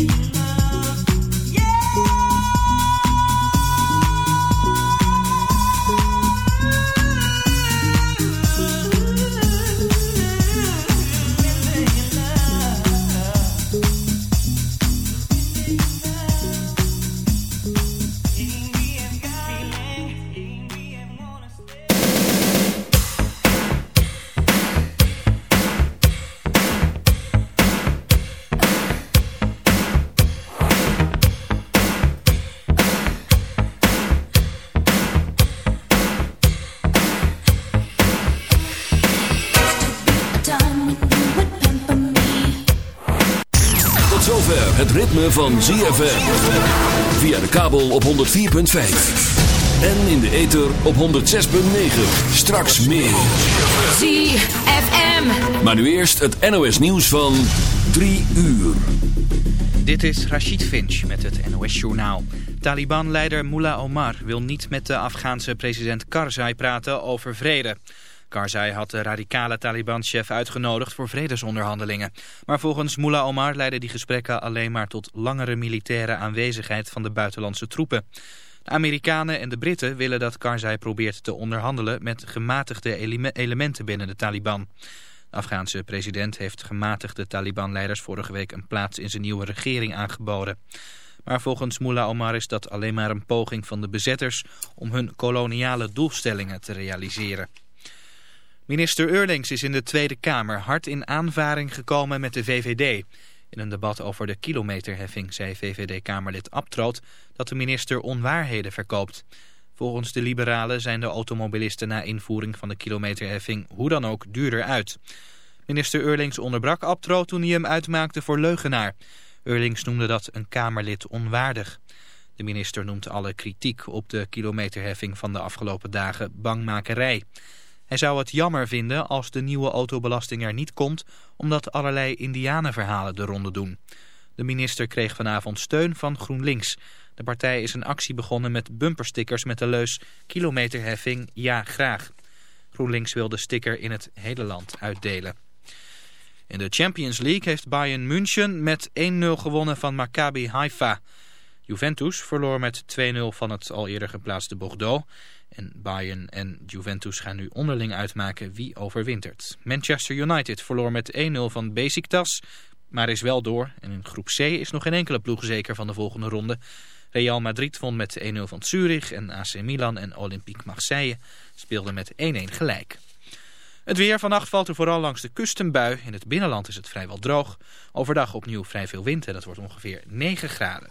You. Van ZFM. Via de kabel op 104.5. En in de ether op 106.9. Straks meer. ZFM. Maar nu eerst het NOS nieuws van 3 uur. Dit is Rashid Finch met het NOS Journaal. Taliban-leider Mullah Omar wil niet met de Afghaanse president Karzai praten over vrede. Karzai had de radicale Taliban-chef uitgenodigd voor vredesonderhandelingen. Maar volgens Mullah Omar leidden die gesprekken alleen maar tot langere militaire aanwezigheid van de buitenlandse troepen. De Amerikanen en de Britten willen dat Karzai probeert te onderhandelen met gematigde elementen binnen de Taliban. De Afghaanse president heeft gematigde Taliban-leiders vorige week een plaats in zijn nieuwe regering aangeboden. Maar volgens Mullah Omar is dat alleen maar een poging van de bezetters om hun koloniale doelstellingen te realiseren. Minister Eurlings is in de Tweede Kamer hard in aanvaring gekomen met de VVD. In een debat over de kilometerheffing zei VVD-Kamerlid Abtroot dat de minister onwaarheden verkoopt. Volgens de liberalen zijn de automobilisten na invoering van de kilometerheffing hoe dan ook duurder uit. Minister Eurlings onderbrak Abtroot toen hij hem uitmaakte voor leugenaar. Eurlings noemde dat een Kamerlid onwaardig. De minister noemt alle kritiek op de kilometerheffing van de afgelopen dagen bangmakerij. Hij zou het jammer vinden als de nieuwe autobelasting er niet komt... omdat allerlei indianenverhalen de ronde doen. De minister kreeg vanavond steun van GroenLinks. De partij is een actie begonnen met bumperstickers met de leus... kilometerheffing, ja graag. GroenLinks wil de sticker in het hele land uitdelen. In de Champions League heeft Bayern München met 1-0 gewonnen van Maccabi Haifa. Juventus verloor met 2-0 van het al eerder geplaatste Bordeaux... En Bayern en Juventus gaan nu onderling uitmaken wie overwintert. Manchester United verloor met 1-0 van Besiktas, maar is wel door. En in groep C is nog geen enkele ploeg zeker van de volgende ronde. Real Madrid won met 1-0 van Zurich en AC Milan en Olympique Marseille speelden met 1-1 gelijk. Het weer vannacht valt er vooral langs de kust een bui. In het binnenland is het vrijwel droog. Overdag opnieuw vrij veel wind en dat wordt ongeveer 9 graden.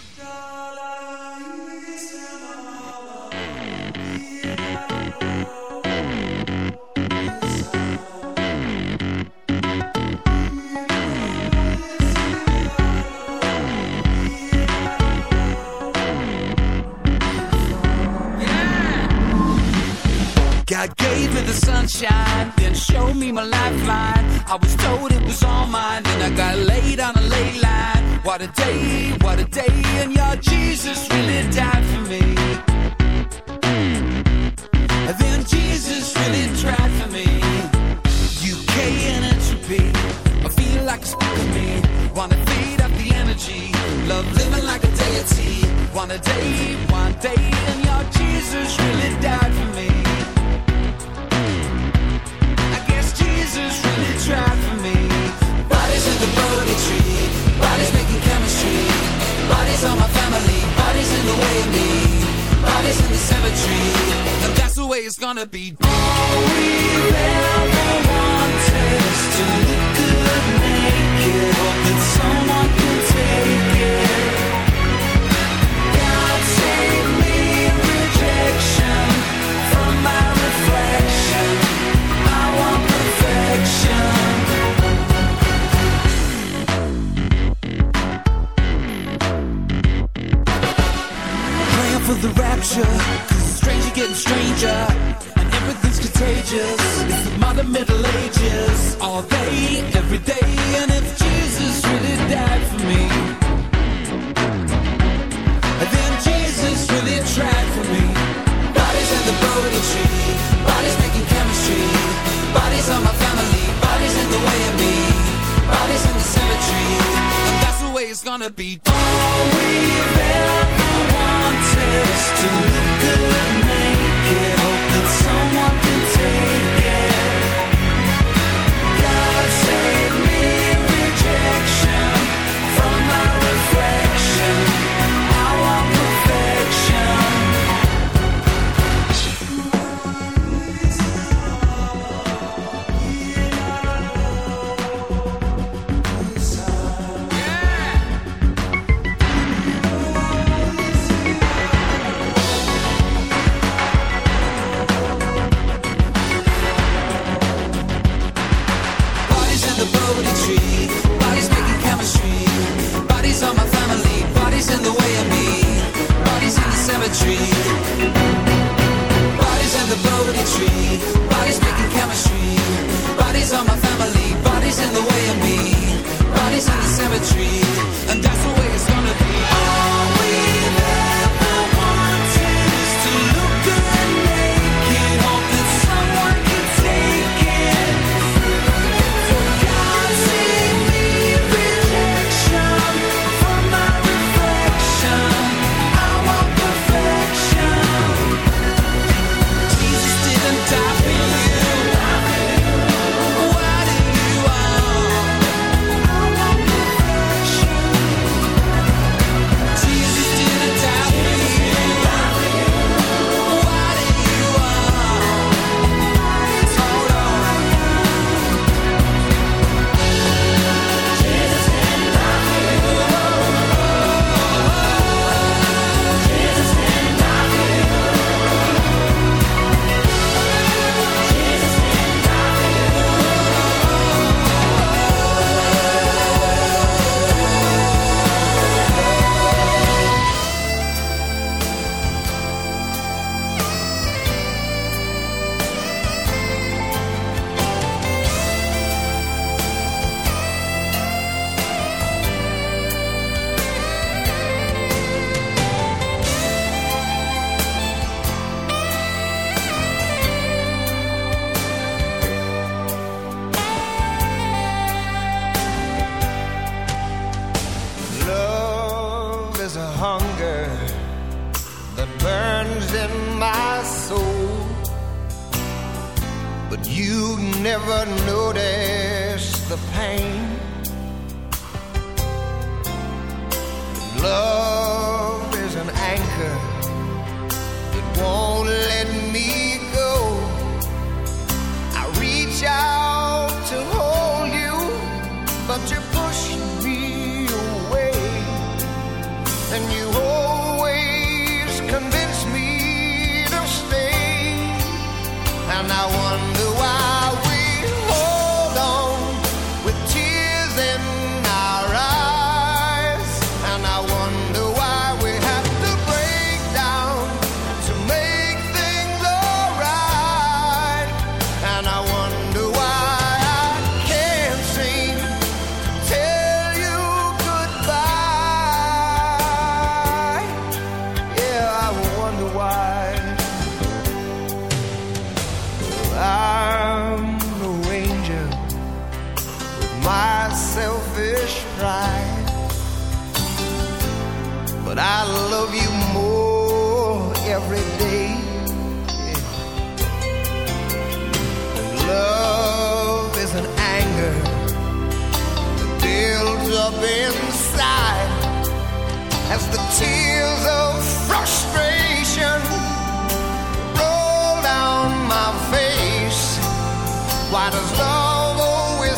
God gave me the sunshine, then showed me my lifeline. I was told it was all mine, then I got laid on a ley line. What a day, what a day, and your Jesus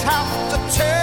have to turn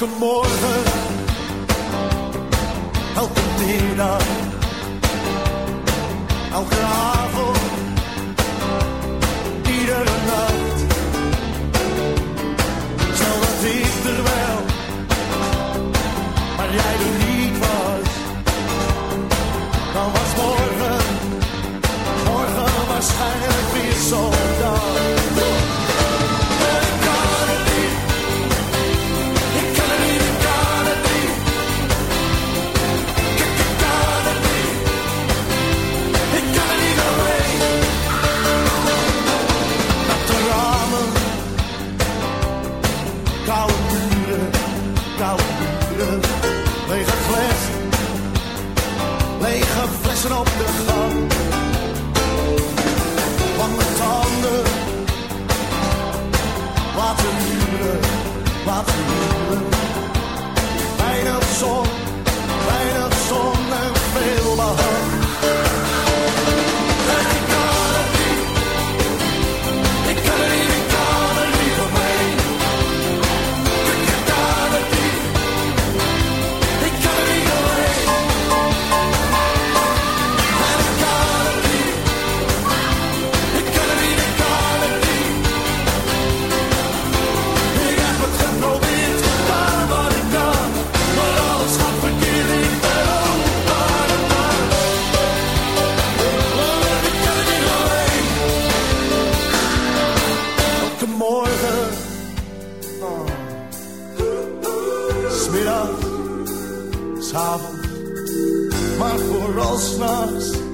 elke morgen. Christmas.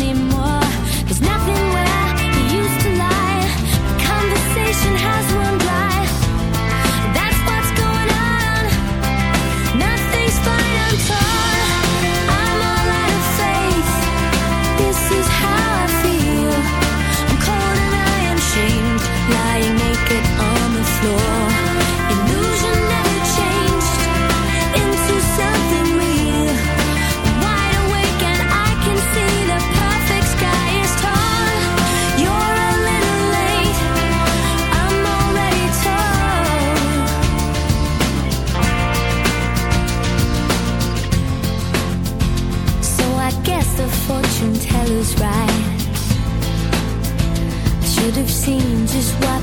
Just what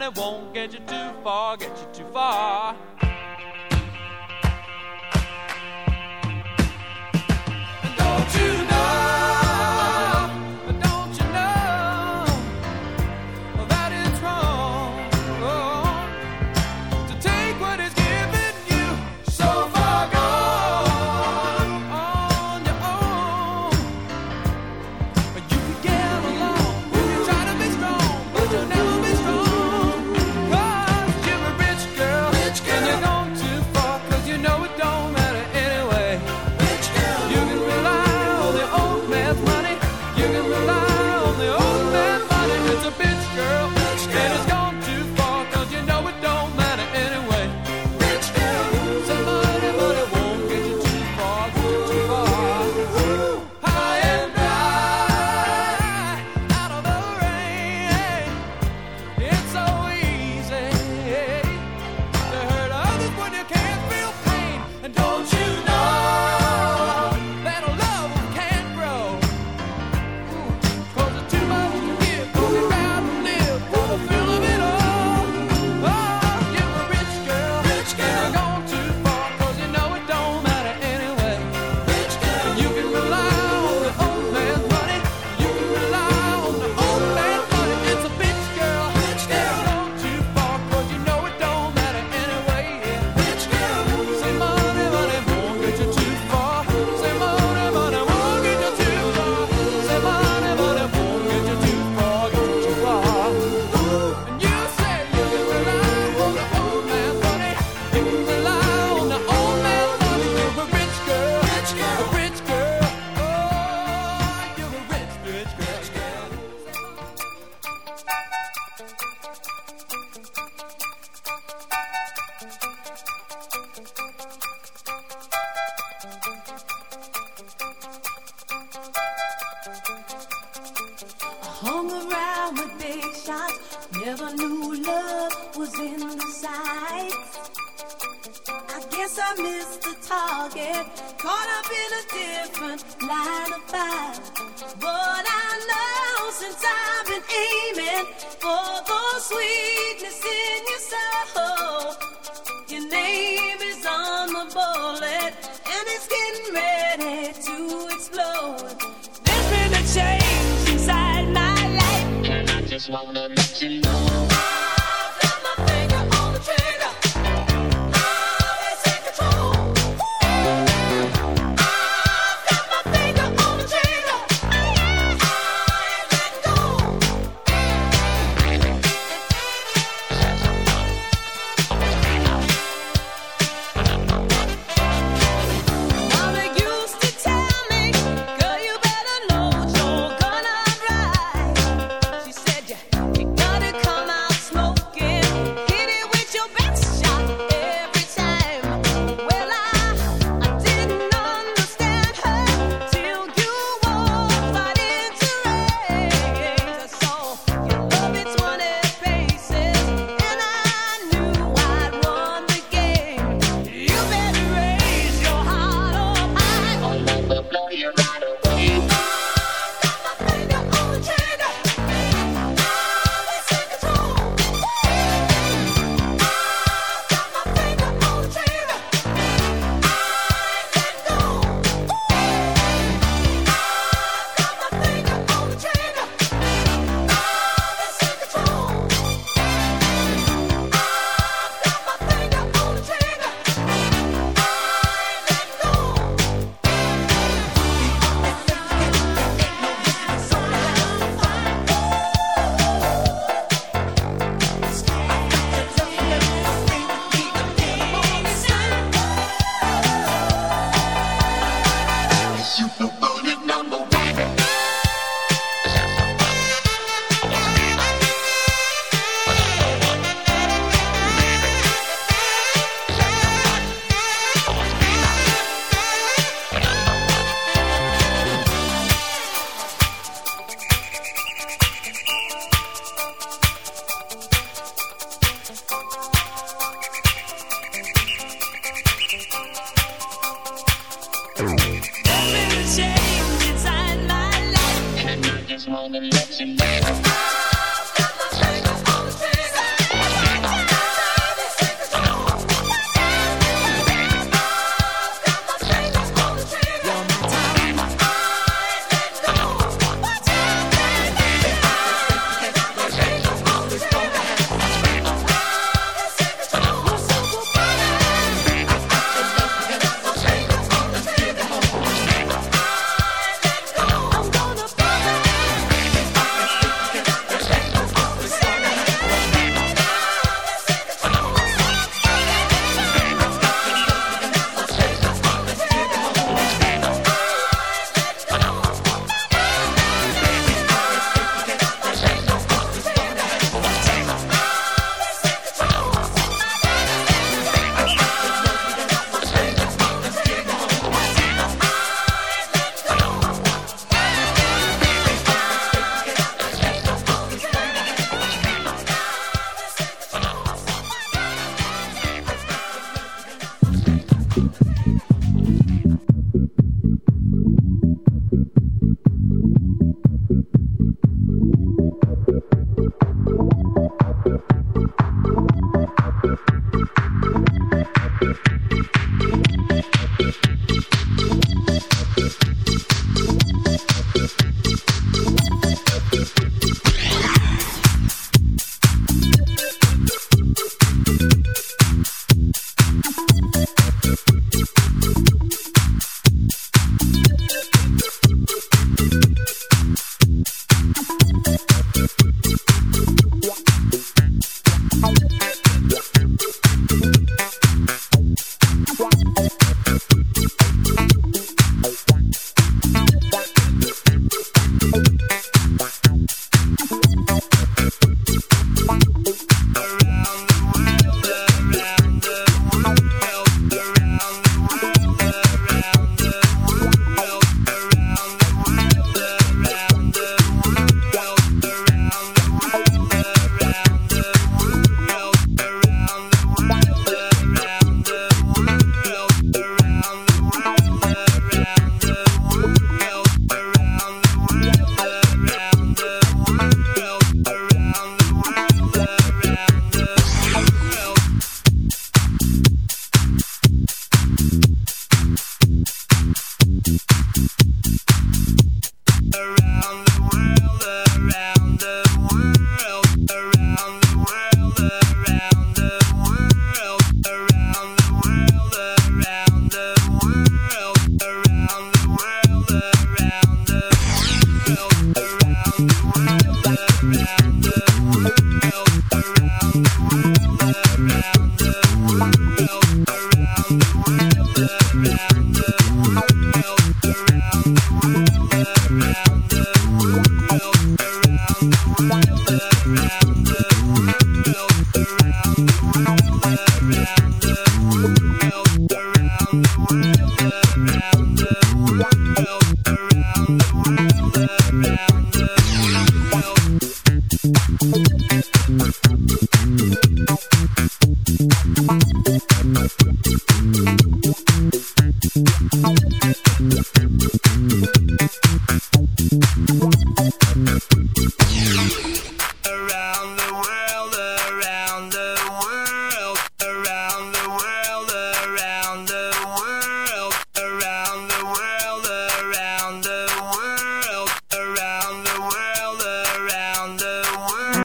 money won't get you too far, get you too far.